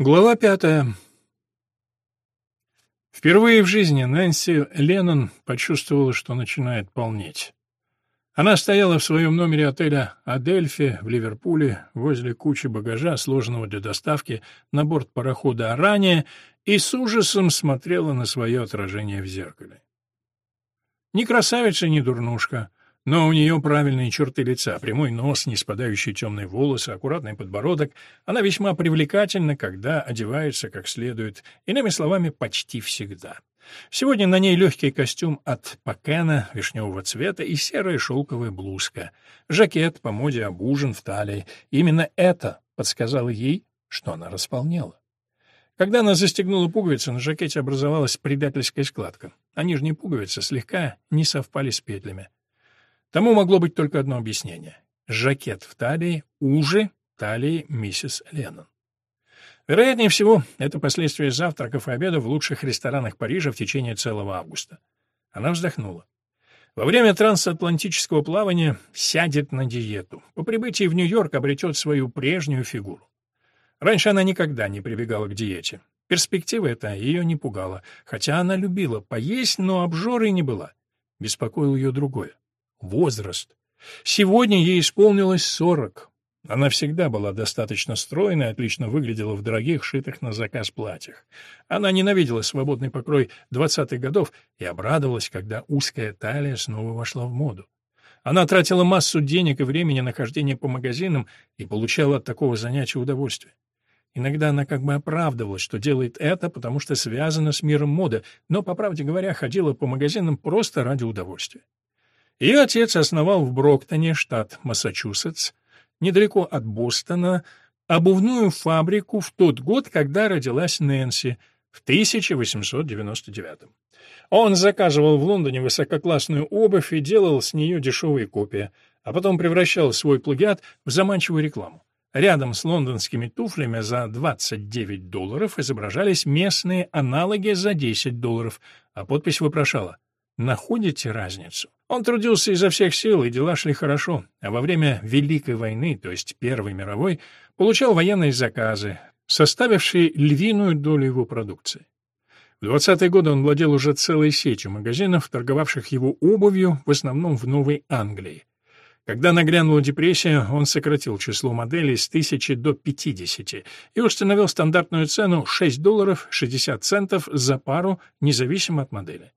Глава пятая. Впервые в жизни Нэнси Леннон почувствовала, что начинает полнеть. Она стояла в своем номере отеля «Адельфи» в Ливерпуле возле кучи багажа, сложенного для доставки на борт парохода «Арания», и с ужасом смотрела на свое отражение в зеркале. Ни красавица, ни дурнушка — но у нее правильные черты лица, прямой нос, не спадающие темные волосы, аккуратный подбородок. Она весьма привлекательна, когда одевается как следует, иными словами, почти всегда. Сегодня на ней легкий костюм от Пакена вишневого цвета и серая шелковая блузка. Жакет по моде обужен в талии. Именно это подсказало ей, что она располнела. Когда она застегнула пуговицу, на жакете образовалась предательская складка, а нижние пуговицы слегка не совпали с петлями. Тому могло быть только одно объяснение. Жакет в талии уже талии миссис Леннон. Вероятнее всего, это последствия завтраков и обедов в лучших ресторанах Парижа в течение целого августа. Она вздохнула. Во время трансатлантического плавания сядет на диету. По прибытии в Нью-Йорк обретет свою прежнюю фигуру. Раньше она никогда не прибегала к диете. Перспектива эта ее не пугала, хотя она любила поесть, но обжорой не была. Беспокоило ее другое возраст. Сегодня ей исполнилось сорок. Она всегда была достаточно стройной, отлично выглядела в дорогих, шитых на заказ платьях. Она ненавидела свободный покрой двадцатых годов и обрадовалась, когда узкая талия снова вошла в моду. Она тратила массу денег и времени на хождение по магазинам и получала от такого занятия удовольствие. Иногда она как бы оправдывалась, что делает это, потому что связана с миром моды, но, по правде говоря, ходила по магазинам просто ради удовольствия. Ее отец основал в Броктоне, штат Массачусетс, недалеко от Бостона, обувную фабрику в тот год, когда родилась Нэнси, в 1899 Он заказывал в Лондоне высококлассную обувь и делал с нее дешевые копии, а потом превращал свой плагиат в заманчивую рекламу. Рядом с лондонскими туфлями за 29 долларов изображались местные аналоги за 10 долларов, а подпись вопрошала Находите разницу? Он трудился изо всех сил, и дела шли хорошо, а во время Великой войны, то есть Первой мировой, получал военные заказы, составившие львиную долю его продукции. В 20-е годы он владел уже целой сетью магазинов, торговавших его обувью, в основном в Новой Англии. Когда нагрянула депрессия, он сократил число моделей с тысячи до 50 и установил стандартную цену 6 долларов 60 центов за пару, независимо от модели.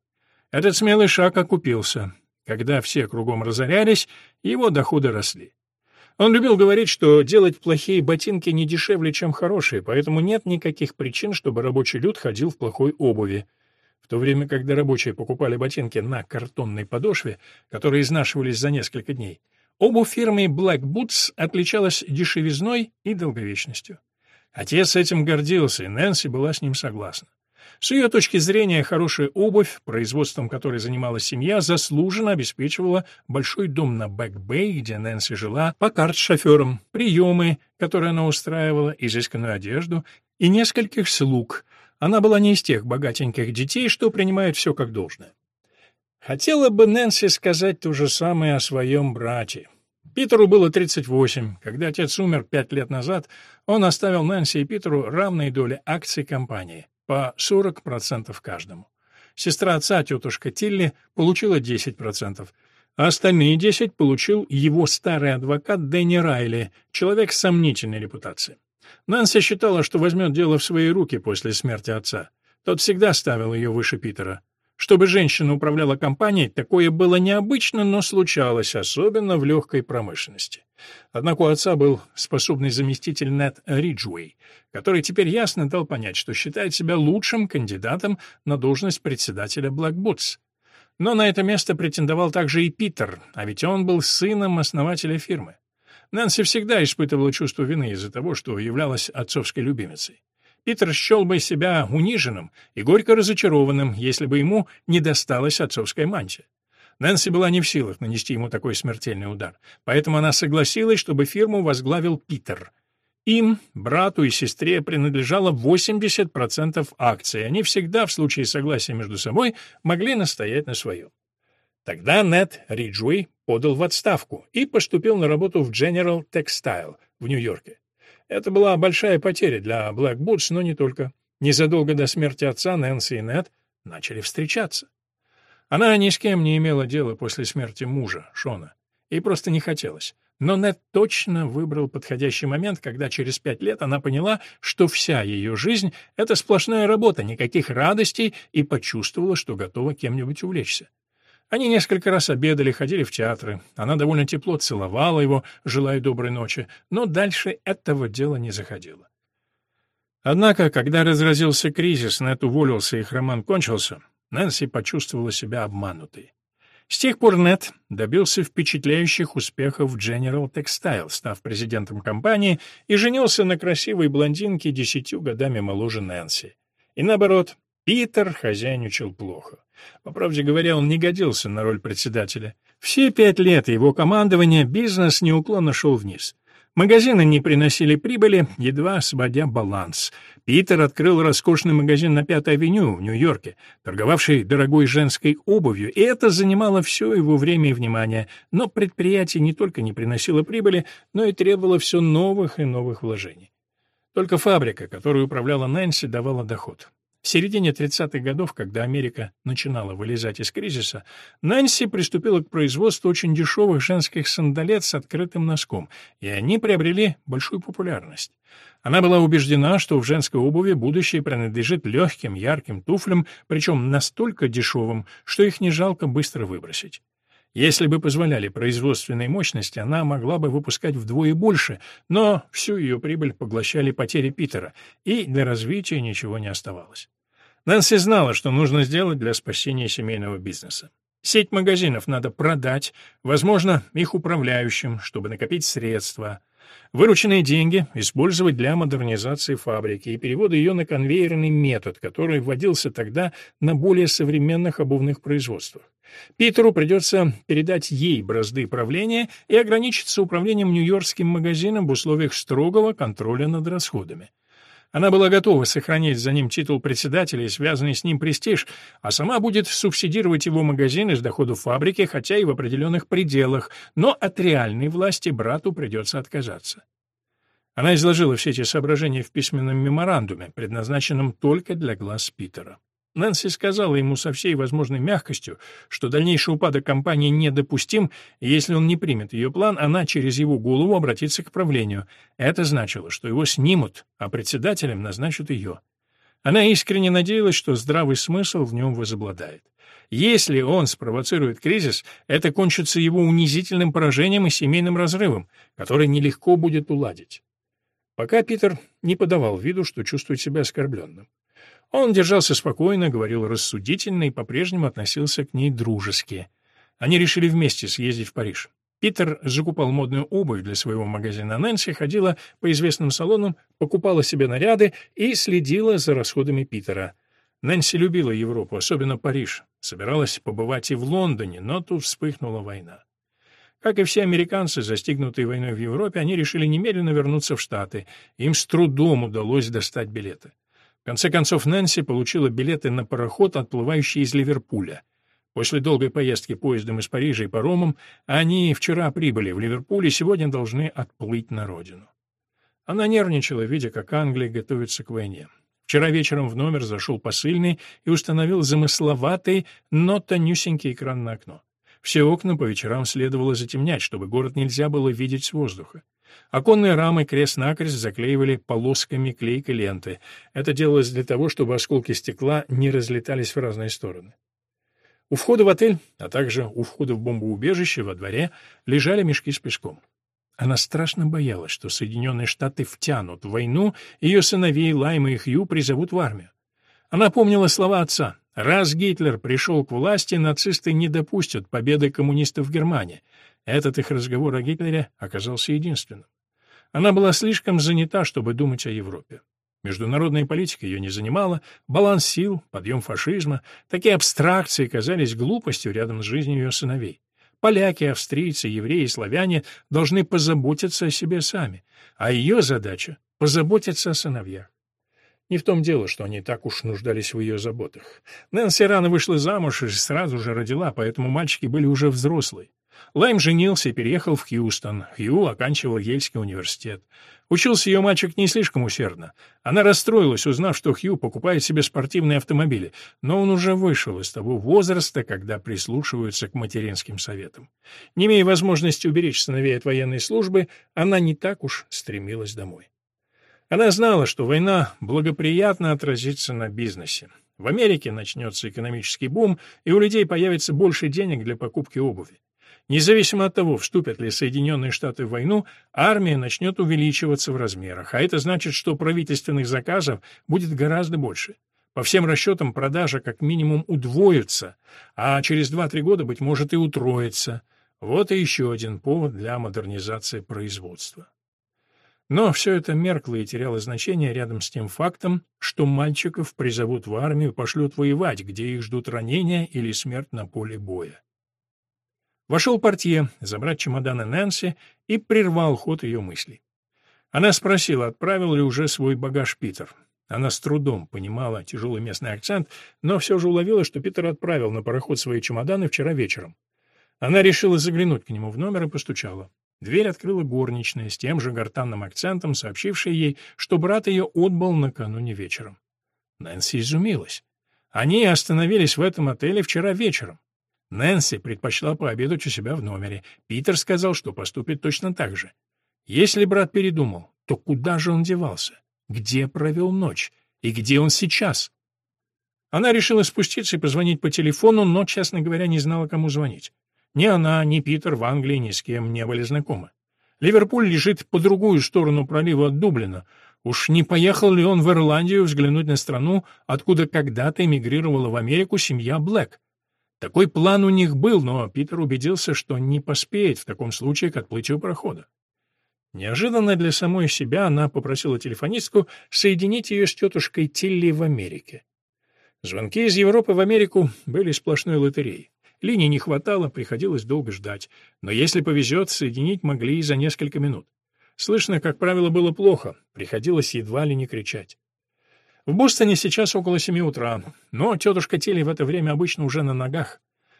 Этот смелый шаг окупился. Когда все кругом разорялись, его доходы росли. Он любил говорить, что делать плохие ботинки не дешевле, чем хорошие, поэтому нет никаких причин, чтобы рабочий люд ходил в плохой обуви. В то время, когда рабочие покупали ботинки на картонной подошве, которые изнашивались за несколько дней, обувь фирмы Black Boots отличалась дешевизной и долговечностью. Отец этим гордился, и Нэнси была с ним согласна. С ее точки зрения, хорошая обувь, производством которой занималась семья, заслуженно обеспечивала большой дом на Бэк-Бэй, где Нэнси жила, паккард с шофером, приемы, которые она устраивала, изысканную одежду и нескольких слуг. Она была не из тех богатеньких детей, что принимают все как должное. Хотела бы Нэнси сказать то же самое о своем брате. Питеру было 38. Когда отец умер пять лет назад, он оставил Нэнси и Питеру равные доли акций компании по 40% каждому. Сестра отца, тетушка Тилли, получила 10%, а остальные 10 получил его старый адвокат Дэнни Райли, человек с сомнительной репутацией. Нэнси считала, что возьмет дело в свои руки после смерти отца. Тот всегда ставил ее выше Питера. Чтобы женщина управляла компанией, такое было необычно, но случалось, особенно в легкой промышленности. Однако у отца был способный заместитель Нет Риджуэй, который теперь ясно дал понять, что считает себя лучшим кандидатом на должность председателя Black Но на это место претендовал также и Питер, а ведь он был сыном основателя фирмы. Нэнси всегда испытывала чувство вины из-за того, что являлась отцовской любимицей. Питер счел бы себя униженным и горько разочарованным, если бы ему не досталась отцовская мантия. Нэнси была не в силах нанести ему такой смертельный удар, поэтому она согласилась, чтобы фирму возглавил Питер. Им, брату и сестре, принадлежало 80% акций, они всегда, в случае согласия между собой, могли настоять на своем. Тогда Нед Риджуэй подал в отставку и поступил на работу в General Textile в Нью-Йорке. Это была большая потеря для Black Boots, но не только. Незадолго до смерти отца Нэнси и Нед начали встречаться. Она ни с кем не имела дела после смерти мужа, Шона, и просто не хотелось. Но Нед точно выбрал подходящий момент, когда через пять лет она поняла, что вся ее жизнь — это сплошная работа, никаких радостей, и почувствовала, что готова кем-нибудь увлечься. Они несколько раз обедали, ходили в театры. Она довольно тепло целовала его, желая доброй ночи, но дальше этого дела не заходило. Однако, когда разразился кризис, Нэт уволился и их роман кончился, Нэнси почувствовала себя обманутой. С тех пор Нет добился впечатляющих успехов в General Textile, став президентом компании, и женился на красивой блондинке десятью годами моложе Нэнси. И наоборот, Питер хозяйничал плохо. По правде говоря, он не годился на роль председателя. Все пять лет его командования бизнес неуклонно шел вниз. Магазины не приносили прибыли, едва сводя баланс. Питер открыл роскошный магазин на Пятой авеню в Нью-Йорке, торговавший дорогой женской обувью, и это занимало все его время и внимание. Но предприятие не только не приносило прибыли, но и требовало все новых и новых вложений. Только фабрика, которую управляла Нэнси, давала доход. В середине 30-х годов, когда Америка начинала вылезать из кризиса, Нэнси приступила к производству очень дешевых женских сандалет с открытым носком, и они приобрели большую популярность. Она была убеждена, что в женской обуви будущее принадлежит легким, ярким туфлям, причем настолько дешевым, что их не жалко быстро выбросить. Если бы позволяли производственные мощности, она могла бы выпускать вдвое больше, но всю ее прибыль поглощали потери Питера, и для развития ничего не оставалось. Нэнси знала, что нужно сделать для спасения семейного бизнеса. Сеть магазинов надо продать, возможно, их управляющим, чтобы накопить средства. Вырученные деньги использовать для модернизации фабрики и перевода ее на конвейерный метод, который вводился тогда на более современных обувных производствах. Питеру придется передать ей бразды правления и ограничиться управлением нью-йоркским магазином в условиях строгого контроля над расходами. Она была готова сохранить за ним титул председателя и связанный с ним престиж, а сама будет субсидировать его магазин из доходов фабрики, хотя и в определенных пределах, но от реальной власти брату придется отказаться. Она изложила все эти соображения в письменном меморандуме, предназначенном только для глаз Питера. Нэнси сказала ему со всей возможной мягкостью, что дальнейший упадок компании недопустим, и если он не примет ее план, она через его голову обратится к правлению. Это значило, что его снимут, а председателем назначат ее. Она искренне надеялась, что здравый смысл в нем возобладает. Если он спровоцирует кризис, это кончится его унизительным поражением и семейным разрывом, который нелегко будет уладить. Пока Питер не подавал виду, что чувствует себя оскорбленным. Он держался спокойно, говорил рассудительно и по-прежнему относился к ней дружески. Они решили вместе съездить в Париж. Питер закупал модную обувь для своего магазина. Нэнси ходила по известным салонам, покупала себе наряды и следила за расходами Питера. Нэнси любила Европу, особенно Париж. Собиралась побывать и в Лондоне, но тут вспыхнула война. Как и все американцы, застигнутые войной в Европе, они решили немедленно вернуться в Штаты. Им с трудом удалось достать билеты конце концов, Нэнси получила билеты на пароход, отплывающий из Ливерпуля. После долгой поездки поездом из Парижа и паромом они вчера прибыли в Ливерпуль и сегодня должны отплыть на родину. Она нервничала, видя, как Англия готовится к войне. Вчера вечером в номер зашел посыльный и установил замысловатый, но тонюсенький экран на окно. Все окна по вечерам следовало затемнять, чтобы город нельзя было видеть с воздуха. Оконные рамы крест-накрест заклеивали полосками клейкой ленты. Это делалось для того, чтобы осколки стекла не разлетались в разные стороны. У входа в отель, а также у входа в бомбоубежище во дворе лежали мешки с песком. Она страшно боялась, что Соединенные Штаты втянут в войну, ее сыновей Лайма и Хью призовут в армию. Она помнила слова отца. «Раз Гитлер пришел к власти, нацисты не допустят победы коммунистов в Германии. Этот их разговор о Гитлере оказался единственным. Она была слишком занята, чтобы думать о Европе. Международная политика ее не занимала, баланс сил, подъем фашизма, такие абстракции казались глупостью рядом с жизнью ее сыновей. Поляки, австрийцы, евреи, славяне должны позаботиться о себе сами, а ее задача — позаботиться о сыновьях. Не в том дело, что они так уж нуждались в ее заботах. Нэнси рано вышла замуж и сразу же родила, поэтому мальчики были уже взрослые. Лайм женился и переехал в Хьюстон. Хью оканчивал Ельский университет. Учился ее мальчик не слишком усердно. Она расстроилась, узнав, что Хью покупает себе спортивные автомобили, но он уже вышел из того возраста, когда прислушиваются к материнским советам. Не имея возможности уберечь сыновей от военной службы, она не так уж стремилась домой. Она знала, что война благоприятно отразится на бизнесе. В Америке начнется экономический бум, и у людей появится больше денег для покупки обуви. Независимо от того, вступят ли Соединенные Штаты в войну, армия начнет увеличиваться в размерах, а это значит, что правительственных заказов будет гораздо больше. По всем расчетам продажа как минимум удвоится, а через 2-3 года, быть может, и утроится. Вот и еще один повод для модернизации производства. Но все это меркло и теряло значение рядом с тем фактом, что мальчиков призовут в армию, пошлют воевать, где их ждут ранения или смерть на поле боя. Вошел портье забрать чемоданы Нэнси и прервал ход ее мыслей. Она спросила, отправил ли уже свой багаж Питер. Она с трудом понимала тяжелый местный акцент, но все же уловила, что Питер отправил на пароход свои чемоданы вчера вечером. Она решила заглянуть к нему в номер и постучала. Дверь открыла горничная с тем же гортанным акцентом, сообщившая ей, что брат ее отбыл накануне вечером. Нэнси изумилась. Они остановились в этом отеле вчера вечером. Нэнси предпочла пообедать у себя в номере. Питер сказал, что поступит точно так же. Если брат передумал, то куда же он девался? Где провел ночь? И где он сейчас? Она решила спуститься и позвонить по телефону, но, честно говоря, не знала, кому звонить. Ни она, ни Питер в Англии ни с кем не были знакомы. Ливерпуль лежит по другую сторону пролива от Дублина. Уж не поехал ли он в Ирландию взглянуть на страну, откуда когда-то эмигрировала в Америку семья Блэк? Такой план у них был, но Питер убедился, что не поспеет в таком случае к отплытию прохода. Неожиданно для самой себя она попросила телефонистку соединить ее с тетушкой Тилли в Америке. Звонки из Европы в Америку были сплошной лотереей. Линий не хватало, приходилось долго ждать. Но если повезет, соединить могли и за несколько минут. Слышно, как правило, было плохо, приходилось едва ли не кричать. В Бостоне сейчас около семи утра, но тетушка Телли в это время обычно уже на ногах.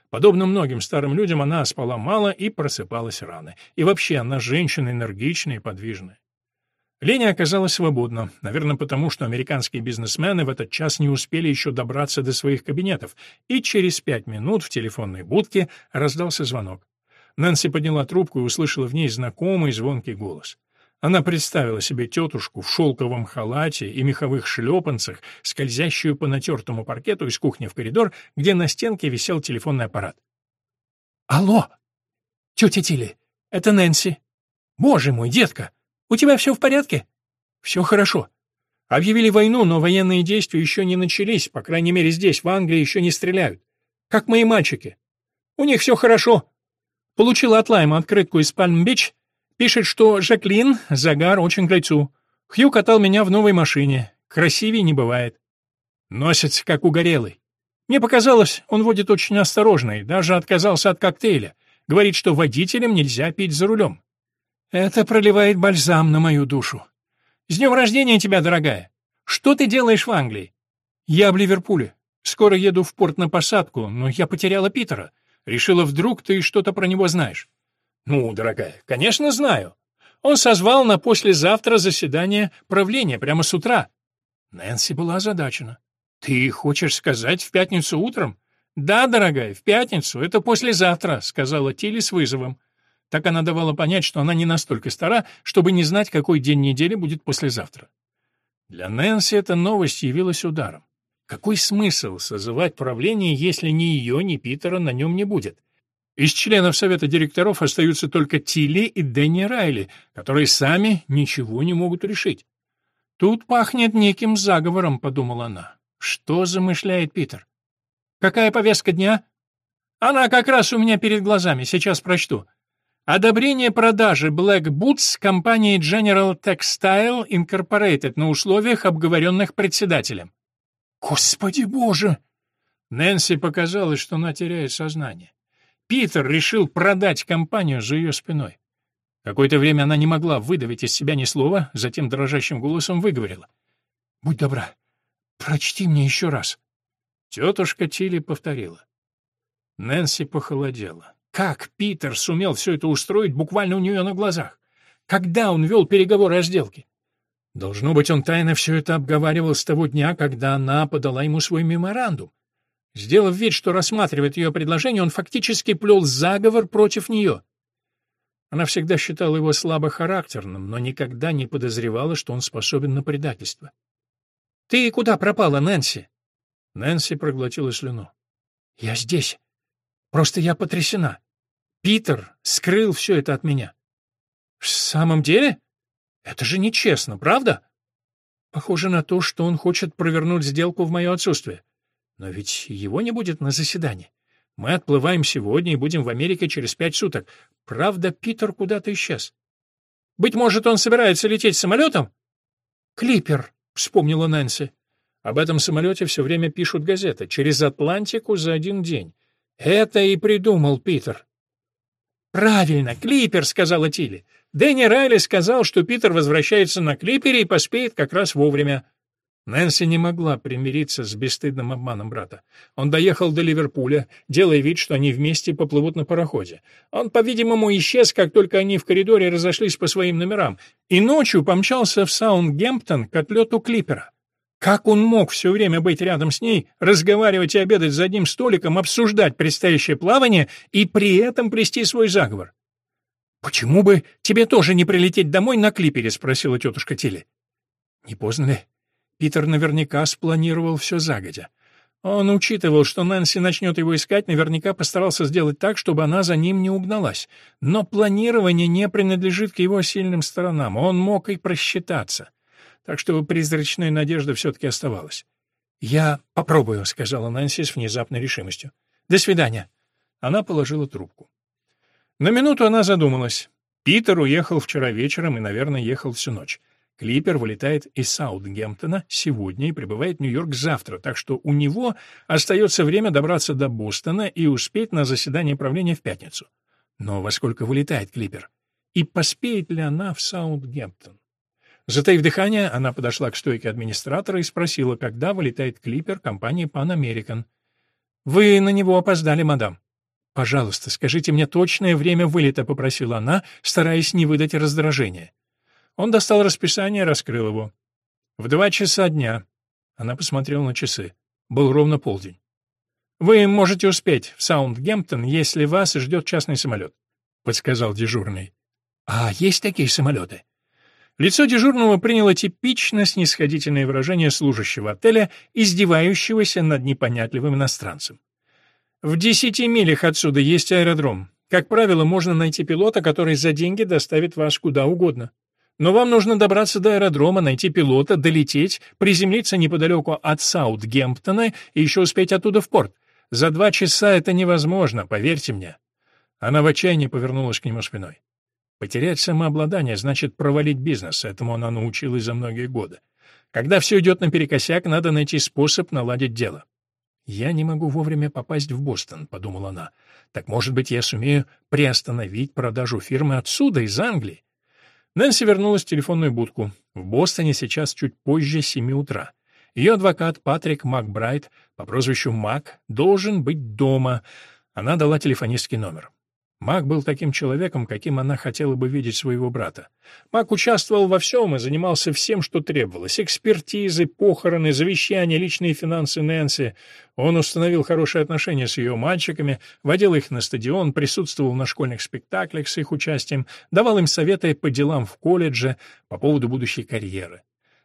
Подобно многим старым людям, она спала мало и просыпалась рано. И вообще, она женщина энергичная и подвижная. Леня оказалась свободна, наверное, потому что американские бизнесмены в этот час не успели еще добраться до своих кабинетов, и через пять минут в телефонной будке раздался звонок. Нэнси подняла трубку и услышала в ней знакомый звонкий голос. Она представила себе тетушку в шелковом халате и меховых шлепанцах, скользящую по натертому паркету из кухни в коридор, где на стенке висел телефонный аппарат. «Алло! Тетя Тилли, это Нэнси. Боже мой, детка, у тебя все в порядке?» «Все хорошо. Объявили войну, но военные действия еще не начались, по крайней мере здесь, в Англии, еще не стреляют. Как мои мальчики. У них все хорошо. Получила от Лайма открытку из Пальм-Бич Пишет, что Жаклин, загар очень к. Хью катал меня в новой машине. Красивее не бывает. Носится, как угорелый. Мне показалось, он водит очень осторожно и даже отказался от коктейля. Говорит, что водителям нельзя пить за рулем. Это проливает бальзам на мою душу. С днем рождения тебя, дорогая. Что ты делаешь в Англии? Я в Ливерпуле. Скоро еду в порт на посадку, но я потеряла Питера. Решила, вдруг ты что-то про него знаешь. «Ну, дорогая, конечно, знаю. Он созвал на послезавтра заседание правления прямо с утра». Нэнси была озадачена. «Ты хочешь сказать в пятницу утром?» «Да, дорогая, в пятницу, это послезавтра», — сказала Тилли с вызовом. Так она давала понять, что она не настолько стара, чтобы не знать, какой день недели будет послезавтра. Для Нэнси эта новость явилась ударом. Какой смысл созывать правление, если ни ее, ни Питера на нем не будет? Из членов совета директоров остаются только Тилли и Дэнни Райли, которые сами ничего не могут решить. «Тут пахнет неким заговором», — подумала она. «Что замышляет Питер?» «Какая повестка дня?» «Она как раз у меня перед глазами, сейчас прочту. Одобрение продажи Black Boots компании General Textile Incorporated на условиях, обговоренных председателем». «Господи боже!» Нэнси показалось, что она теряет сознание. Питер решил продать компанию за ее спиной. Какое-то время она не могла выдавить из себя ни слова, затем дрожащим голосом выговорила. «Будь добра, прочти мне еще раз». Тетушка Тилли повторила. Нэнси похолодела. Как Питер сумел все это устроить буквально у нее на глазах? Когда он вел переговоры о сделке? Должно быть, он тайно все это обговаривал с того дня, когда она подала ему свой меморандум. Сделав вид, что рассматривает ее предложение, он фактически плел заговор против нее. Она всегда считала его слабохарактерным, но никогда не подозревала, что он способен на предательство. «Ты куда пропала, Нэнси?» Нэнси проглотила слюну. «Я здесь. Просто я потрясена. Питер скрыл все это от меня». «В самом деле? Это же нечестно, правда?» «Похоже на то, что он хочет провернуть сделку в мое отсутствие. Но ведь его не будет на заседании. Мы отплываем сегодня и будем в Америке через пять суток. Правда, Питер куда-то исчез. Быть может, он собирается лететь самолетом? Клипер, вспомнила Нэнси. Об этом самолете все время пишут газеты. Через Атлантику за один день. Это и придумал Питер. «Правильно, Клипер», — сказала Тилли. Дэнни Райли сказал, что Питер возвращается на Клипере и поспеет как раз вовремя. Нэнси не могла примириться с бесстыдным обманом брата. Он доехал до Ливерпуля, делая вид, что они вместе поплывут на пароходе. Он, по-видимому, исчез, как только они в коридоре разошлись по своим номерам, и ночью помчался в Саундгемптон к отлету Клипера. Как он мог все время быть рядом с ней, разговаривать и обедать за одним столиком, обсуждать предстоящее плавание и при этом плести свой заговор? «Почему бы тебе тоже не прилететь домой на клипере?» — спросила тетушка Тилли. «Не поздно ли?» Питер наверняка спланировал все загодя. Он учитывал, что Нэнси начнет его искать, наверняка постарался сделать так, чтобы она за ним не угналась. Но планирование не принадлежит к его сильным сторонам, он мог и просчитаться. Так что призрачная надежда все-таки оставалась. «Я попробую», — сказала Нэнси с внезапной решимостью. «До свидания». Она положила трубку. На минуту она задумалась. Питер уехал вчера вечером и, наверное, ехал всю ночь. Клипер вылетает из Саутгемптона сегодня и прибывает в Нью-Йорк завтра, так что у него остается время добраться до Бостона и успеть на заседание правления в пятницу. Но во сколько вылетает Клипер? И поспеет ли она в Саутгемптон? Затаив дыхание, она подошла к стойке администратора и спросила, когда вылетает Клипер компании Pan American. «Вы на него опоздали, мадам». «Пожалуйста, скажите мне точное время вылета», — попросила она, стараясь не выдать раздражения. Он достал расписание и раскрыл его. В два часа дня. Она посмотрела на часы. Был ровно полдень. «Вы можете успеть в Саундгемптон, если вас ждет частный самолет», — подсказал дежурный. «А есть такие самолеты?» Лицо дежурного приняло типично снисходительное выражение служащего отеля, издевающегося над непонятливым иностранцем. «В десяти милях отсюда есть аэродром. Как правило, можно найти пилота, который за деньги доставит вас куда угодно. Но вам нужно добраться до аэродрома, найти пилота, долететь, приземлиться неподалеку от Саутгемптона и еще успеть оттуда в порт. За два часа это невозможно, поверьте мне». Она в отчаянии повернулась к нему спиной. Потерять самообладание значит провалить бизнес, этому она научилась за многие годы. Когда все идет наперекосяк, надо найти способ наладить дело. «Я не могу вовремя попасть в Бостон», — подумала она. «Так, может быть, я сумею приостановить продажу фирмы отсюда, из Англии? Нэнси вернулась в телефонную будку. В Бостоне сейчас чуть позже семи утра. Ее адвокат Патрик Макбрайт по прозвищу Мак должен быть дома. Она дала телефонистский номер. Мак был таким человеком, каким она хотела бы видеть своего брата. Мак участвовал во всем и занимался всем, что требовалось. Экспертизы, похороны, завещания, личные финансы Нэнси. Он установил хорошие отношения с ее мальчиками, водил их на стадион, присутствовал на школьных спектаклях с их участием, давал им советы по делам в колледже, по поводу будущей карьеры.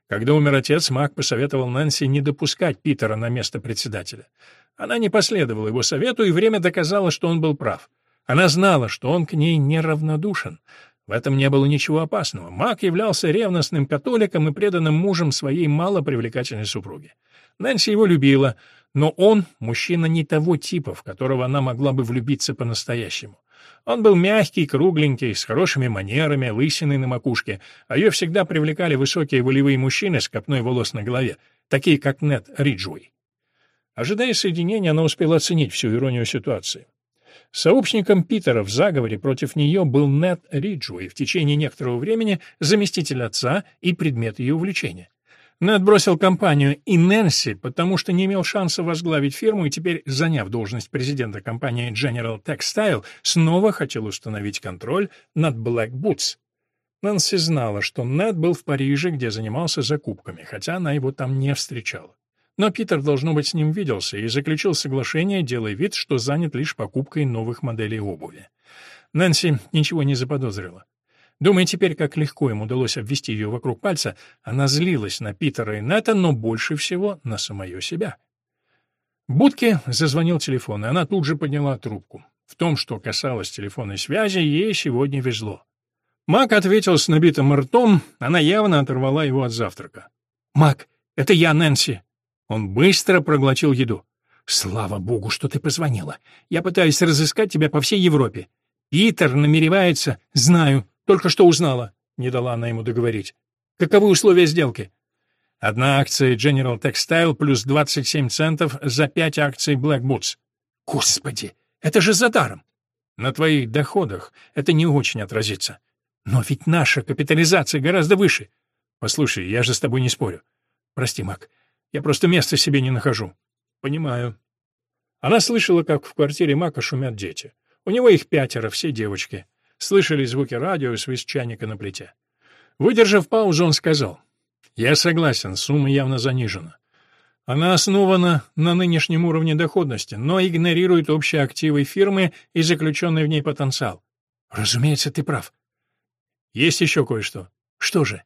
Когда умер отец, Мак посоветовал Нэнси не допускать Питера на место председателя. Она не последовала его совету, и время доказало, что он был прав. Она знала, что он к ней неравнодушен. В этом не было ничего опасного. Мак являлся ревностным католиком и преданным мужем своей малопривлекательной супруги. Нэнси его любила, но он — мужчина не того типа, в которого она могла бы влюбиться по-настоящему. Он был мягкий, кругленький, с хорошими манерами, лысиной на макушке, а ее всегда привлекали высокие волевые мужчины с копной волос на голове, такие как Нед Риджуэй. Ожидая соединения, она успела оценить всю иронию ситуации. Сообщником Питера в заговоре против нее был Нед Риджуэй, в течение некоторого времени заместитель отца и предмет ее увлечения. Нед бросил компанию и Нэнси, потому что не имел шанса возглавить фирму и теперь, заняв должность президента компании General Textile, снова хотел установить контроль над Black Boots. Нэнси знала, что Нед был в Париже, где занимался закупками, хотя она его там не встречала. Но Питер, должно быть, с ним виделся и заключил соглашение, делая вид, что занят лишь покупкой новых моделей обуви. Нэнси ничего не заподозрила. Думая теперь, как легко им удалось обвести ее вокруг пальца, она злилась на Питера и Нета, но больше всего на самое себя. В будке зазвонил телефон, и она тут же подняла трубку. В том, что касалось телефонной связи, ей сегодня везло. Мак ответил с набитым ртом, она явно оторвала его от завтрака. «Мак, это я, Нэнси». Он быстро проглотил еду. «Слава богу, что ты позвонила. Я пытаюсь разыскать тебя по всей Европе. Питер намеревается... Знаю, только что узнала, не дала она ему договорить. Каковы условия сделки? Одна акция General Textile плюс 27 центов за пять акций Black Boots. Господи, это же за даром. На твоих доходах это не очень отразится. Но ведь наша капитализация гораздо выше. Послушай, я же с тобой не спорю. Прости, Мак, я просто места себе не нахожу. Понимаю. Она слышала, как в квартире Мака шумят дети. У него их пятеро, все девочки. Слышали звуки радио и свист чайника на плите. Выдержав паузу, он сказал, «Я согласен, сумма явно занижена. Она основана на нынешнем уровне доходности, но игнорирует общие активы фирмы и заключенный в ней потенциал. Разумеется, ты прав. Есть еще кое-что. Что же?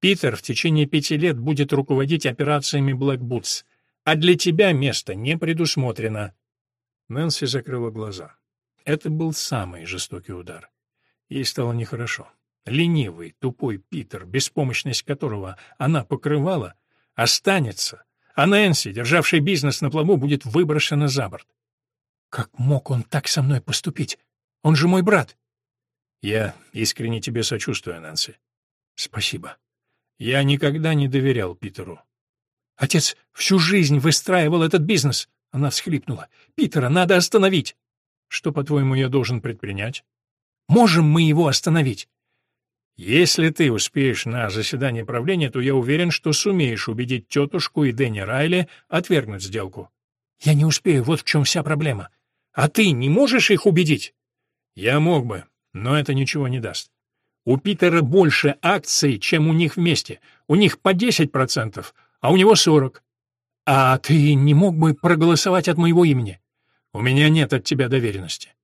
Питер в течение пяти лет будет руководить операциями Black Boots, а для тебя место не предусмотрено. Нэнси закрыла глаза. Это был самый жестокий удар. Ей стало нехорошо. Ленивый, тупой Питер, беспомощность которого она покрывала, останется, а Нэнси, державший бизнес на плаву, будет выброшена за борт. Как мог он так со мной поступить? Он же мой брат. Я искренне тебе сочувствую, Нэнси. Спасибо. Я никогда не доверял Питеру. Отец всю жизнь выстраивал этот бизнес. Она всхлипнула. Питера надо остановить. Что, по-твоему, я должен предпринять? Можем мы его остановить? Если ты успеешь на заседание правления, то я уверен, что сумеешь убедить тетушку и Дэнни Райли отвергнуть сделку. Я не успею, вот в чем вся проблема. А ты не можешь их убедить? Я мог бы, но это ничего не даст. У Питера больше акций, чем у них вместе. У них по 10%, а у него 40%. А ты не мог бы проголосовать от моего имени? У меня нет от тебя доверенности.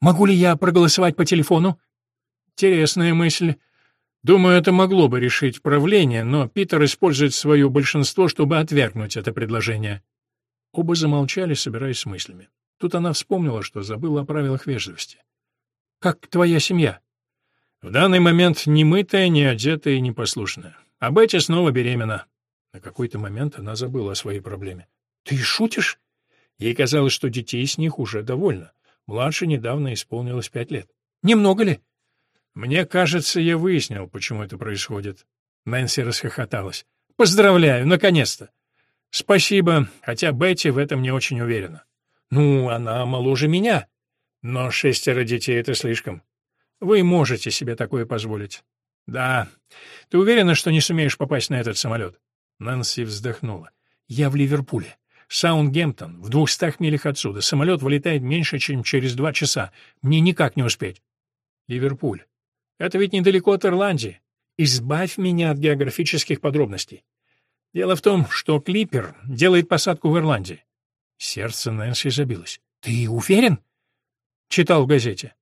Могу ли я проголосовать по телефону? Интересная мысль. Думаю, это могло бы решить правление, но Питер использует свое большинство, чтобы отвергнуть это предложение. Оба замолчали, собираясь с мыслями. Тут она вспомнила, что забыла о правилах вежливости. «Как твоя семья?» «В данный момент не мытая, не одетая и непослушная. А Бетти снова беременна». На какой-то момент она забыла о своей проблеме. «Ты шутишь?» Ей казалось, что детей с них уже довольно. Младше недавно исполнилось пять лет. Немного ли? Мне кажется, я выяснил, почему это происходит. Нэнси расхохоталась. Поздравляю, наконец-то. Спасибо, хотя Бетти в этом не очень уверена. Ну, она моложе меня. Но шестеро детей — это слишком. Вы можете себе такое позволить. Да. Ты уверена, что не сумеешь попасть на этот самолет? Нэнси вздохнула. Я в Ливерпуле. Саундгемптон, в двухстах милях отсюда. Самолет вылетает меньше, чем через два часа. Мне никак не успеть. Ливерпуль. Это ведь недалеко от Ирландии. Избавь меня от географических подробностей. Дело в том, что Клипер делает посадку в Ирландии. Сердце Нэнси забилось. Ты уверен? Читал в газете.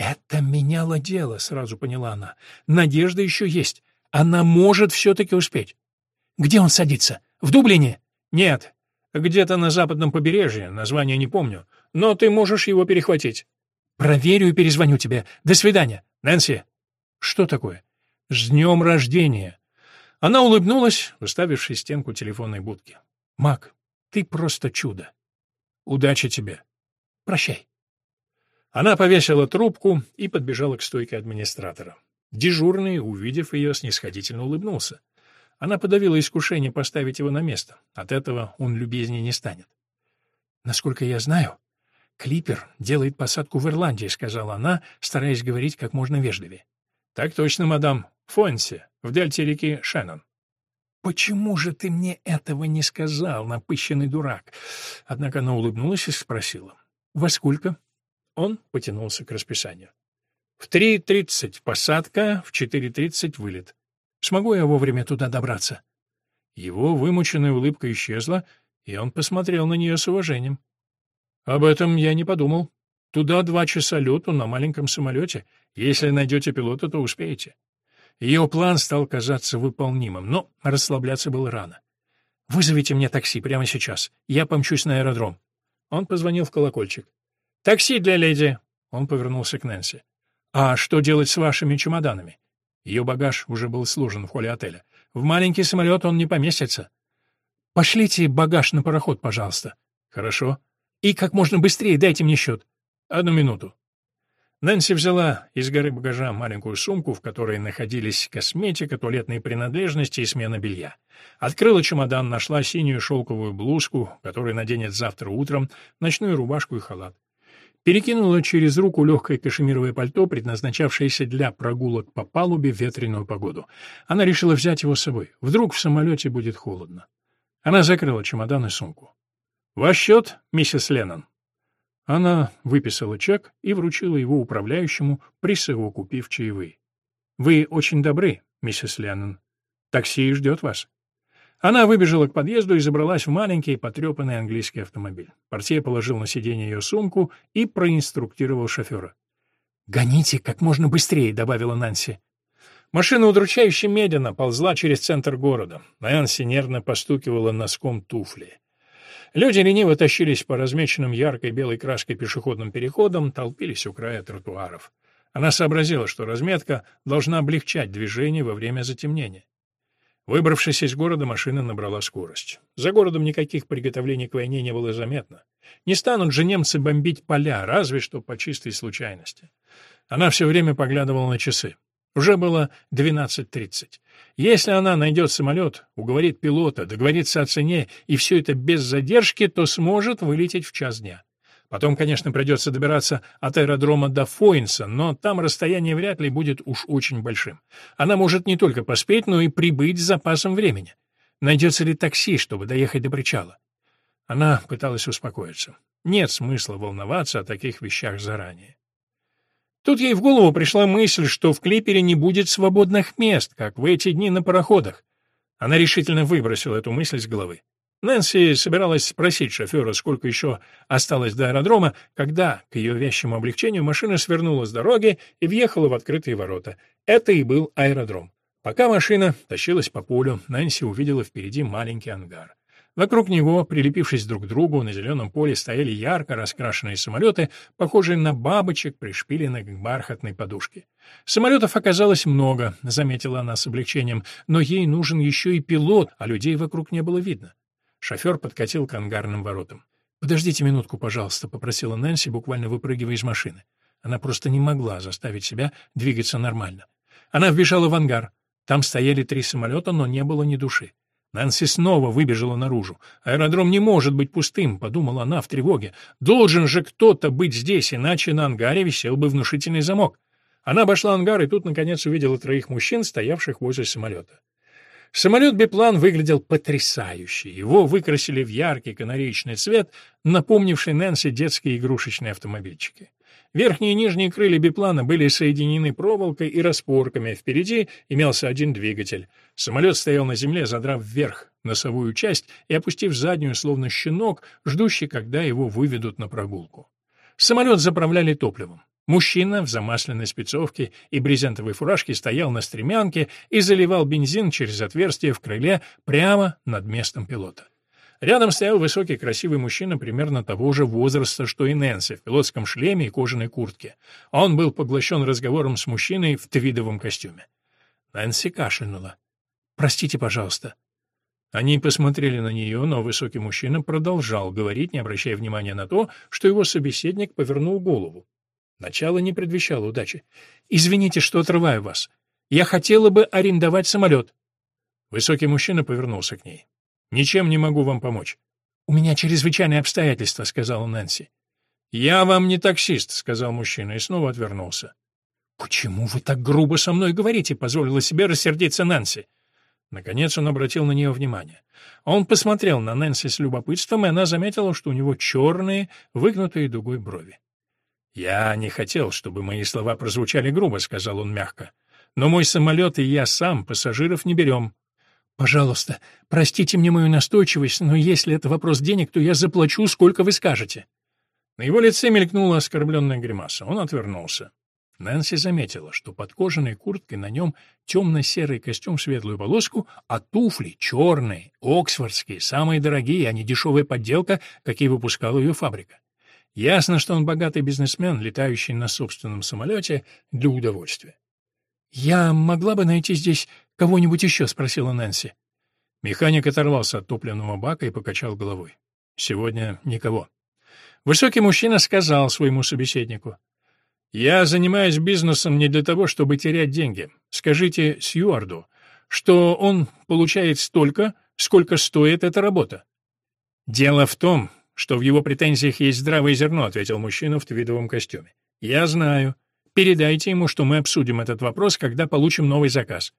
Это меняло дело, сразу поняла она. Надежда еще есть. Она может все-таки успеть. Где он садится? В Дублине? Нет, где-то на западном побережье, название не помню, но ты можешь его перехватить. Проверю и перезвоню тебе. До свидания. Нэнси. Что такое? С днем рождения. Она улыбнулась, уставившись в стенку телефонной будки. Мак, ты просто чудо. Удачи тебе. Прощай. Она повесила трубку и подбежала к стойке администратора. Дежурный, увидев ее, снисходительно улыбнулся. Она подавила искушение поставить его на место. От этого он любезнее не станет. «Насколько я знаю, Клипер делает посадку в Ирландии», — сказала она, стараясь говорить как можно вежливее. «Так точно, мадам. Фуэнсе, в дельте реки Шеннон». «Почему же ты мне этого не сказал, напыщенный дурак?» Однако она улыбнулась и спросила. «Во сколько?» Он потянулся к расписанию. «В три тридцать посадка, в четыре тридцать вылет. Смогу я вовремя туда добраться?» Его вымученная улыбка исчезла, и он посмотрел на нее с уважением. «Об этом я не подумал. Туда два часа лету на маленьком самолете. Если найдете пилота, то успеете». Ее план стал казаться выполнимым, но расслабляться было рано. «Вызовите мне такси прямо сейчас. Я помчусь на аэродром». Он позвонил в колокольчик. «Такси для леди!» Он повернулся к Нэнси. «А что делать с вашими чемоданами?» Ее багаж уже был сложен в холле отеля. «В маленький самолет он не поместится». «Пошлите багаж на пароход, пожалуйста». «Хорошо. И как можно быстрее дайте мне счет». «Одну минуту». Нэнси взяла из горы багажа маленькую сумку, в которой находились косметика, туалетные принадлежности и смена белья. Открыла чемодан, нашла синюю шелковую блузку, которую наденет завтра утром, ночную рубашку и халат. Перекинула через руку легкое кашемировое пальто, предназначавшееся для прогулок по палубе в ветреную погоду. Она решила взять его с собой. Вдруг в самолете будет холодно. Она закрыла чемодан и сумку. «Ваш счет, миссис Леннон?» Она выписала чек и вручила его управляющему, присовокупив чаевые. «Вы очень добры, миссис Леннон. Такси ждет вас». Она выбежала к подъезду и забралась в маленький потрепанный английский автомобиль. Портье положил на сиденье ее сумку и проинструктировал шофера. «Гоните как можно быстрее», — добавила Нанси. Машина удручающе медленно ползла через центр города. Нанси нервно постукивала носком туфли. Люди лениво тащились по размеченным яркой белой краской пешеходным переходам, толпились у края тротуаров. Она сообразила, что разметка должна облегчать движение во время затемнения. Выбравшись из города, машина набрала скорость. За городом никаких приготовлений к войне не было заметно. Не станут же немцы бомбить поля, разве что по чистой случайности. Она все время поглядывала на часы. Уже было 12.30. Если она найдет самолет, уговорит пилота, договорится о цене, и все это без задержки, то сможет вылететь в час дня. Потом, конечно, придется добираться от аэродрома до Фойнса, но там расстояние вряд ли будет уж очень большим. Она может не только поспеть, но и прибыть с запасом времени. Найдется ли такси, чтобы доехать до причала? Она пыталась успокоиться. Нет смысла волноваться о таких вещах заранее. Тут ей в голову пришла мысль, что в клипере не будет свободных мест, как в эти дни на пароходах. Она решительно выбросила эту мысль с головы. Нэнси собиралась спросить шофера, сколько еще осталось до аэродрома, когда, к ее вещему облегчению, машина свернула с дороги и въехала в открытые ворота. Это и был аэродром. Пока машина тащилась по полю, Нэнси увидела впереди маленький ангар. Вокруг него, прилепившись друг к другу, на зеленом поле стояли ярко раскрашенные самолеты, похожие на бабочек, пришпиленных к бархатной подушке. Самолетов оказалось много, заметила она с облегчением, но ей нужен еще и пилот, а людей вокруг не было видно. Шофер подкатил к ангарным воротам. «Подождите минутку, пожалуйста», — попросила Нэнси, буквально выпрыгивая из машины. Она просто не могла заставить себя двигаться нормально. Она вбежала в ангар. Там стояли три самолета, но не было ни души. Нэнси снова выбежала наружу. «Аэродром не может быть пустым», — подумала она в тревоге. «Должен же кто-то быть здесь, иначе на ангаре висел бы внушительный замок». Она обошла ангар и тут, наконец, увидела троих мужчин, стоявших возле самолета. Самолет-биплан выглядел потрясающе. Его выкрасили в яркий канареечный цвет, напомнивший Нэнси детские игрушечные автомобильчики. Верхние и нижние крылья биплана были соединены проволокой и распорками, впереди имелся один двигатель. Самолет стоял на земле, задрав вверх носовую часть и опустив заднюю, словно щенок, ждущий, когда его выведут на прогулку. Самолет заправляли топливом. Мужчина в замасленной спецовке и брезентовой фуражке стоял на стремянке и заливал бензин через отверстие в крыле прямо над местом пилота. Рядом стоял высокий красивый мужчина примерно того же возраста, что и Нэнси, в пилотском шлеме и кожаной куртке. Он был поглощен разговором с мужчиной в твидовом костюме. Нэнси кашлянула. «Простите, пожалуйста». Они посмотрели на нее, но высокий мужчина продолжал говорить, не обращая внимания на то, что его собеседник повернул голову. Начало не предвещало удачи. «Извините, что отрываю вас. Я хотела бы арендовать самолет». Высокий мужчина повернулся к ней. «Ничем не могу вам помочь». «У меня чрезвычайные обстоятельства», — сказала Нэнси. «Я вам не таксист», — сказал мужчина и снова отвернулся. «Почему вы так грубо со мной говорите?» — позволила себе рассердиться Нэнси. Наконец он обратил на нее внимание. Он посмотрел на Нэнси с любопытством, и она заметила, что у него черные, выгнутые дугой брови. «Я не хотел, чтобы мои слова прозвучали грубо», — сказал он мягко. «Но мой самолет и я сам пассажиров не берем». «Пожалуйста, простите мне мою настойчивость, но если это вопрос денег, то я заплачу, сколько вы скажете». На его лице мелькнула оскорбленная гримаса. Он отвернулся. Нэнси заметила, что под кожаной курткой на нем темно-серый костюм в светлую полоску, а туфли черные, оксфордские, самые дорогие, а не дешевая подделка, какие выпускала ее фабрика. Ясно, что он богатый бизнесмен, летающий на собственном самолете для удовольствия. «Я могла бы найти здесь кого-нибудь еще?» — спросила Нэнси. Механик оторвался от топливного бака и покачал головой. «Сегодня никого». Высокий мужчина сказал своему собеседнику. «Я занимаюсь бизнесом не для того, чтобы терять деньги. Скажите Сьюарду, что он получает столько, сколько стоит эта работа». «Дело в том, что в его претензиях есть здравое зерно», — ответил мужчина в твидовом костюме. «Я знаю. Передайте ему, что мы обсудим этот вопрос, когда получим новый заказ.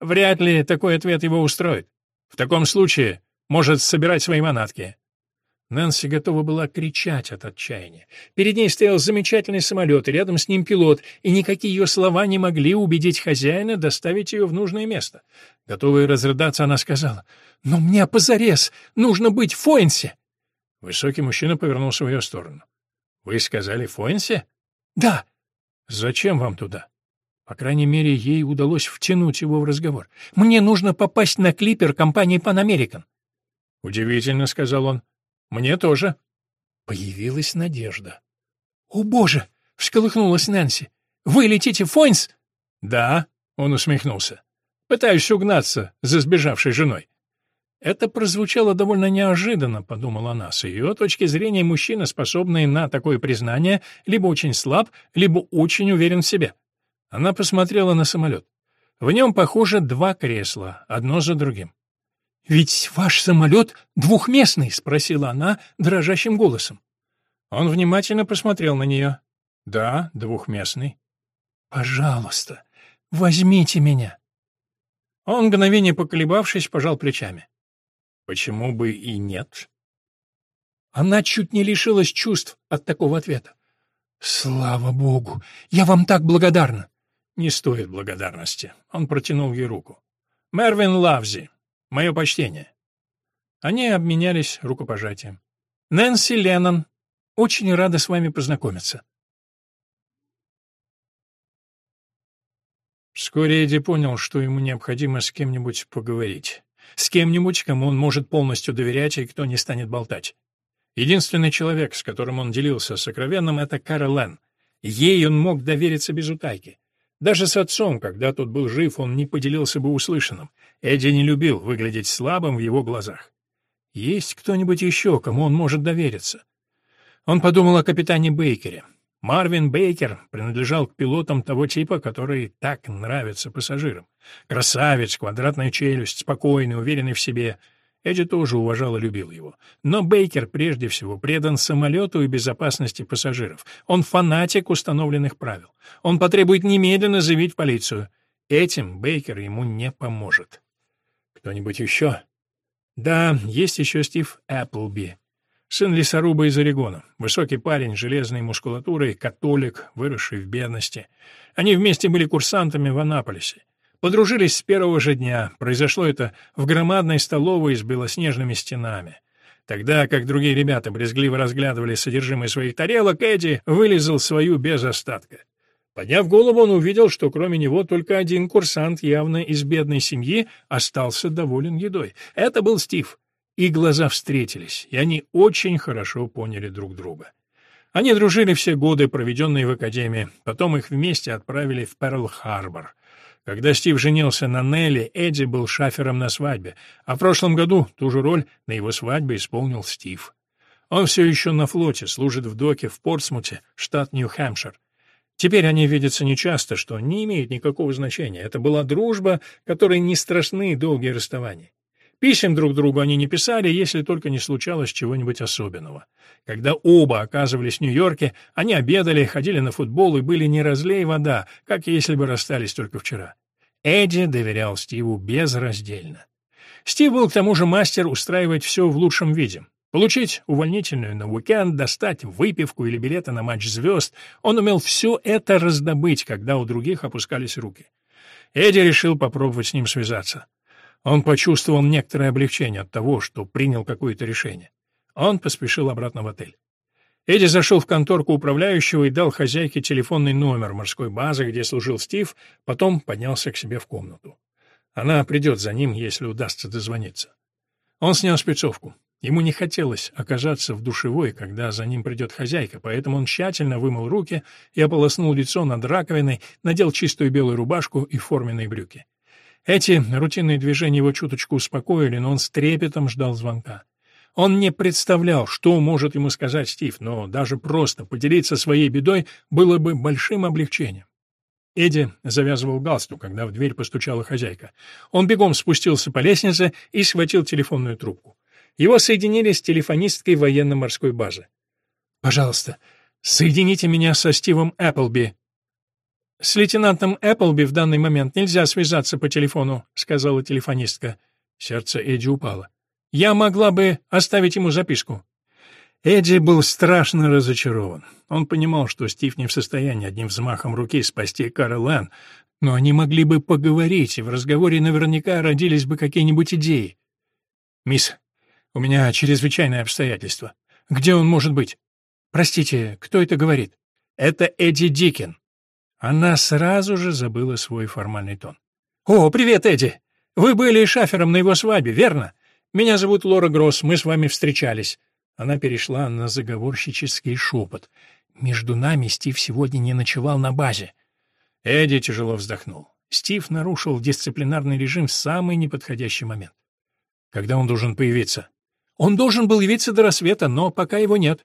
Вряд ли такой ответ его устроит. В таком случае может собирать свои манатки. Нэнси готова была кричать от отчаяния. Перед ней стоял замечательный самолет, и рядом с ним пилот, и никакие ее слова не могли убедить хозяина доставить ее в нужное место. Готовая разрыдаться, она сказала, «Но мне позарез! Нужно быть в Фойнсе!» Высокий мужчина повернулся в ее сторону. «Вы сказали Фойнсе?» «Да». «Зачем вам туда?» По крайней мере, ей удалось втянуть его в разговор. «Мне нужно попасть на клипер компании Pan American». «Удивительно», — сказал он. Мне тоже. Появилась надежда. «О, боже!» — всколыхнулась Нэнси. «Вы летите в Фойнс?» «Да», — он усмехнулся. «Пытаюсь угнаться за сбежавшей женой». Это прозвучало довольно неожиданно, подумала она. С ее точки зрения, мужчина, способный на такое признание, либо очень слаб, либо очень уверен в себе. Она посмотрела на самолет. В нем, похоже, два кресла, одно за другим. «Ведь ваш самолет двухместный?» — спросила она дрожащим голосом. Он внимательно посмотрел на нее. «Да, двухместный». «Пожалуйста, возьмите меня». Он, мгновение поколебавшись, пожал плечами. «Почему бы и нет?» Она чуть не лишилась чувств от такого ответа. «Слава богу! Я вам так благодарна!» «Не стоит благодарности». Он протянул ей руку. «Мервин Лавзи, Мое почтение». Они обменялись рукопожатием. «Нэнси Леннон, очень рада с вами познакомиться». Вскоре Эдди понял, что ему необходимо с кем-нибудь поговорить. С кем-нибудь, кому он может полностью доверять и кто не станет болтать. Единственный человек, с которым он делился сокровенным, — это Карл Лен. Ей он мог довериться без утайки. Даже с отцом, когда тот был жив, он не поделился бы услышанным. Эдди не любил выглядеть слабым в его глазах. Есть кто-нибудь еще, кому он может довериться? Он подумал о капитане Бейкере. Марвин Бейкер принадлежал к пилотам того типа, который так нравится пассажирам. Красавец, квадратная челюсть, спокойный, уверенный в себе — Эдди тоже уважал и любил его. Но Бейкер прежде всего предан самолету и безопасности пассажиров. Он фанатик установленных правил. Он потребует немедленно заявить в полицию. Этим Бейкер ему не поможет. Кто-нибудь еще? Да, есть еще Стив Эпплби. Сын лесоруба из Орегона. Высокий парень, железной мускулатурой, католик, выросший в бедности. Они вместе были курсантами в Анаполисе. Подружились с первого же дня. Произошло это в громадной столовой с белоснежными стенами. Тогда, как другие ребята брезгливо разглядывали содержимое своих тарелок, Эдди вылезал свою без остатка. Подняв голову, он увидел, что кроме него только один курсант, явно из бедной семьи, остался доволен едой. Это был Стив. И глаза встретились, и они очень хорошо поняли друг друга. Они дружили все годы, проведенные в академии, потом их вместе отправили в Перл-Харбор — когда Стив женился на Нелли, Эдди был шафером на свадьбе, а в прошлом году ту же роль на его свадьбе исполнил Стив. Он все еще на флоте, служит в доке в Портсмуте, штат Нью-Хэмпшир. Теперь они видятся нечасто, что не имеет никакого значения. Это была дружба, которой не страшны долгие расставания. Писем друг другу они не писали, если только не случалось чего-нибудь особенного. Когда оба оказывались в Нью-Йорке, они обедали, ходили на футбол и были не разлей вода, как если бы расстались только вчера. Эдди доверял Стиву безраздельно. Стив был к тому же мастер устраивать все в лучшем виде. Получить увольнительную на уикенд, достать выпивку или билеты на матч звезд — он умел все это раздобыть, когда у других опускались руки. Эдди решил попробовать с ним связаться. Он почувствовал некоторое облегчение от того, что принял какое-то решение. Он поспешил обратно в отель. Эдди зашел в конторку управляющего и дал хозяйке телефонный номер морской базы, где служил Стив, потом поднялся к себе в комнату. Она придет за ним, если удастся дозвониться. Он снял спецовку. Ему не хотелось оказаться в душевой, когда за ним придет хозяйка, поэтому он тщательно вымыл руки и ополоснул лицо над раковиной, надел чистую белую рубашку и форменные брюки. Эти рутинные движения его чуточку успокоили, но он с трепетом ждал звонка. Он не представлял, что может ему сказать Стив, но даже просто поделиться своей бедой было бы большим облегчением. Эдди завязывал галстук, когда в дверь постучала хозяйка. Он бегом спустился по лестнице и схватил телефонную трубку. Его соединили с телефонисткой военно-морской базы. «Пожалуйста, соедините меня со Стивом Эпплби». «С лейтенантом Эпплби в данный момент нельзя связаться по телефону», — сказала телефонистка. Сердце Эдди упало. «Я могла бы оставить ему записку». Эдди был страшно разочарован. Он понимал, что Стив не в состоянии одним взмахом руки спасти Карл Энн, но они могли бы поговорить, и в разговоре наверняка родились бы какие-нибудь идеи. «Мисс, у меня чрезвычайное обстоятельство. Где он может быть? Простите, кто это говорит? Это Эдди Дикин. Она сразу же забыла свой формальный тон. О, привет, Эдди. Вы были шафером на его свадьбе, верно? Меня зовут Лора Гросс, мы с вами встречались. Она перешла на заговорщический шепот. Между нами Стив сегодня не ночевал на базе. Эдди тяжело вздохнул. Стив нарушил дисциплинарный режим в самый неподходящий момент. Когда он должен появиться? Он должен был явиться до рассвета, но пока его нет.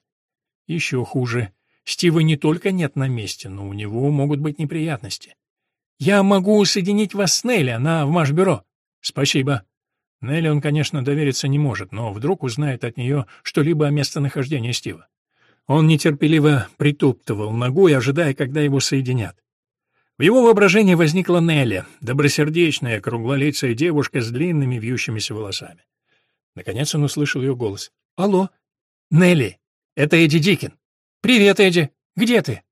Еще хуже. Стива не только нет на месте, но у него могут быть неприятности. Я могу соединить вас с Нелли, она в Машбюро. Спасибо. Нелли он, конечно, довериться не может, но вдруг узнает от нее что-либо о местонахождении Стива. Он нетерпеливо притоптывал ногой, ожидая, когда его соединят. В его воображении возникла Нелли, добросердечная, круглолицая девушка с длинными вьющимися волосами. Наконец он услышал ее голос. «Алло, Нелли, это Эдди Дикин. Привет, Эдди. Где ты?»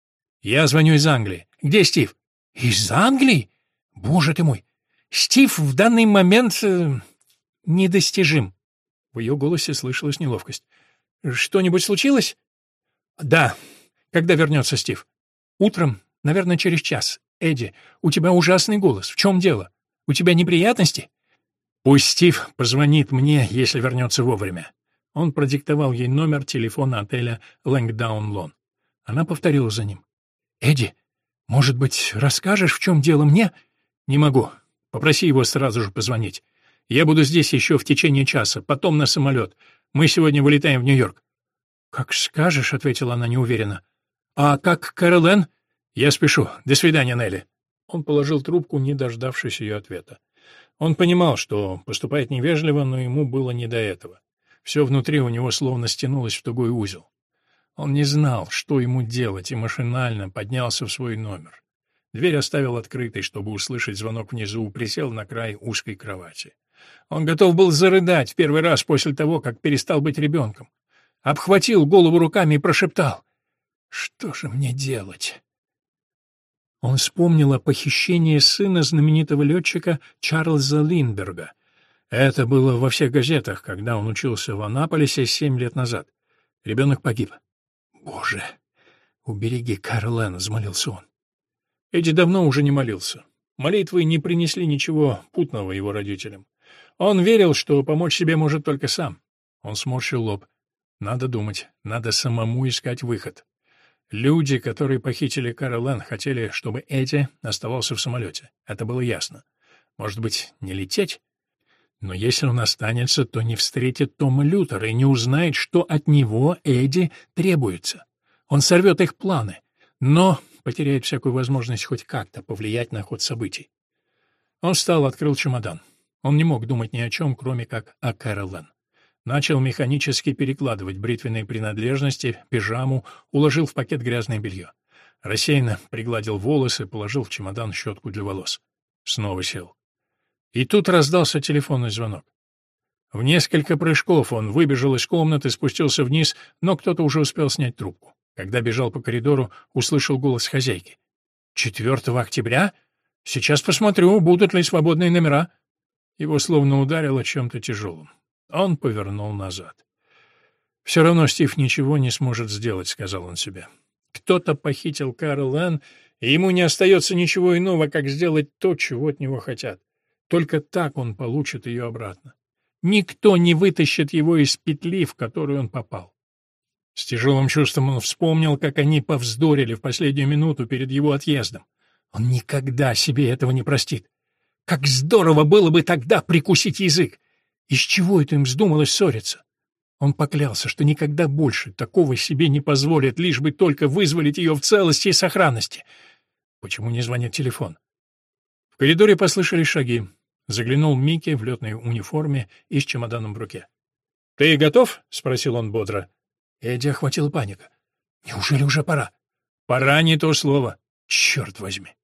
«Я звоню из Англии. Где Стив?» «Из Англии? Боже ты мой! Стив в данный момент э, недостижим». В ее голосе слышалась неловкость. «Что-нибудь случилось?» «Да. Когда вернется Стив?» «Утром, наверное, через час. Эдди, у тебя ужасный голос. В чем дело? У тебя неприятности?» Пусть Стив позвонит мне, если вернется вовремя. Он продиктовал ей номер телефона отеля Лэнгдаун Лон. Она повторила за ним. «Эдди, может быть, расскажешь, в чем дело мне?» «Не могу. Попроси его сразу же позвонить. Я буду здесь еще в течение часа, потом на самолет. Мы сегодня вылетаем в Нью-Йорк». «Как скажешь», — ответила она неуверенно. «А как Кэролэн?» «Я спешу. До свидания, Нелли». Он положил трубку, не дождавшись ее ответа. Он понимал, что поступает невежливо, но ему было не до этого. Все внутри у него словно стянулось в тугой узел. Он не знал, что ему делать, и машинально поднялся в свой номер. Дверь оставил открытой, чтобы услышать звонок внизу, присел на край узкой кровати. Он готов был зарыдать в первый раз после того, как перестал быть ребенком. Обхватил голову руками и прошептал. «Что же мне делать?» Он вспомнил о похищении сына знаменитого летчика Чарльза Линдберга. Это было во всех газетах, когда он учился в Анаполисе семь лет назад. Ребенок погиб. «Боже, убереги Карлена», — взмолился он. Эдди давно уже не молился. Молитвы не принесли ничего путного его родителям. Он верил, что помочь себе может только сам. Он сморщил лоб. Надо думать, надо самому искать выход. Люди, которые похитили Каролен, хотели, чтобы Эдди оставался в самолете. Это было ясно. Может быть, не лететь? Но если он останется, то не встретит Тома Лютера и не узнает, что от него Эдди требуется. Он сорвет их планы, но потеряет всякую возможность хоть как-то повлиять на ход событий. Он встал, открыл чемодан. Он не мог думать ни о чем, кроме как о Кэролен. Начал механически перекладывать бритвенные принадлежности, пижаму, уложил в пакет грязное белье. Рассеянно пригладил волосы, положил в чемодан щетку для волос. Снова сел. И тут раздался телефонный звонок. В несколько прыжков он выбежал из комнаты, спустился вниз, но кто-то уже успел снять трубку. Когда бежал по коридору, услышал голос хозяйки. «Четвертого октября? Сейчас посмотрю, будут ли свободные номера». Его словно ударило чем-то тяжелым. Он повернул назад. «Все равно Стив ничего не сможет сделать», — сказал он себе. «Кто-то похитил Карл Энн, и ему не остается ничего иного, как сделать то, чего от него хотят. Только так он получит ее обратно. Никто не вытащит его из петли, в которую он попал. С тяжелым чувством он вспомнил, как они повздорили в последнюю минуту перед его отъездом. Он никогда себе этого не простит. Как здорово было бы тогда прикусить язык! Из чего это им вздумалось ссориться? Он поклялся, что никогда больше такого себе не позволит, лишь бы только вызволить ее в целости и сохранности. Почему не звонит телефон? В коридоре послышались шаги. Заглянул Микки в летной униформе и с чемоданом в руке. «Ты готов?» — спросил он бодро. Эдди охватила паника. «Неужели уже пора?» «Пора не то слово. Черт возьми!»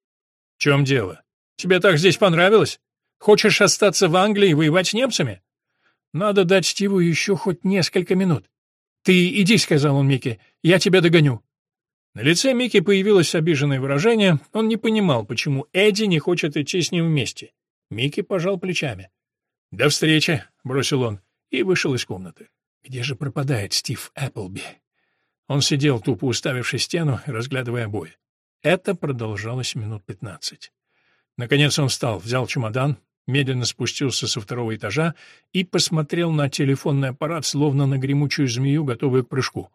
«В чем дело? Тебе так здесь понравилось? Хочешь остаться в Англии и воевать с немцами?» «Надо дать Стиву еще хоть несколько минут». «Ты иди», — сказал он Микки, — «я тебя догоню». На лице Микки появилось обиженное выражение. Он не понимал, почему Эдди не хочет идти с ним вместе. Микки пожал плечами. «До встречи», — бросил он и вышел из комнаты. «Где же пропадает Стив Эпплби?» Он сидел, тупо уставившись в стену, разглядывая обои. Это продолжалось минут пятнадцать. Наконец он встал, взял чемодан, медленно спустился со второго этажа и посмотрел на телефонный аппарат, словно на гремучую змею, готовую к прыжку.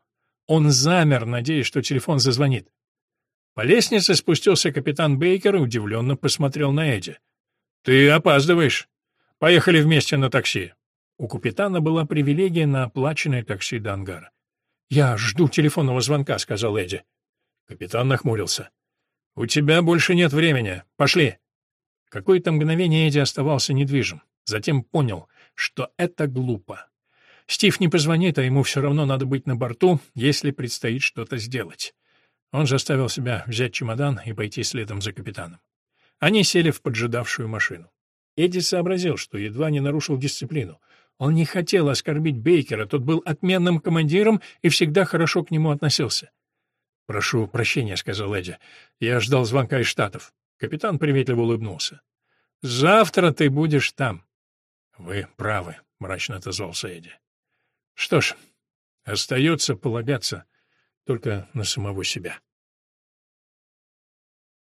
Он замер, надеясь, что телефон зазвонит. По лестнице спустился капитан Бейкер и удивленно посмотрел на Эдди. «Ты опаздываешь. Поехали вместе на такси». У капитана была привилегия на оплаченное такси до ангара. «Я жду телефонного звонка», — сказал Эдди. Капитан нахмурился. «У тебя больше нет времени. Пошли». Какое-то мгновение Эдди оставался недвижим. Затем понял, что это глупо. Стив не позвонит, а ему все равно надо быть на борту, если предстоит что-то сделать. Он заставил себя взять чемодан и пойти следом за капитаном. Они сели в поджидавшую машину. Эдди сообразил, что едва не нарушил дисциплину. Он не хотел оскорбить Бейкера, тот был отменным командиром и всегда хорошо к нему относился. «Прошу прощения», — сказал Эдди. «Я ждал звонка из Штатов». Капитан приветливо улыбнулся. «Завтра ты будешь там». «Вы правы», — мрачно отозвался Эдди. «Что ж, остается полагаться только на самого себя».